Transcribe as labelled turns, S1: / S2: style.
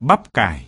S1: bắp cải.